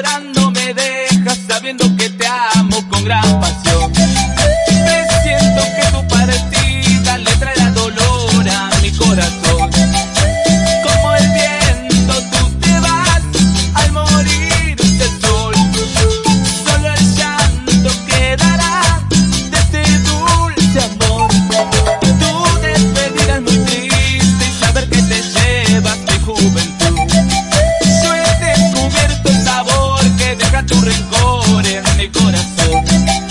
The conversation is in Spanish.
llorando me dejas sabiendo que te amo con gran pasión. rencor en mi corazón.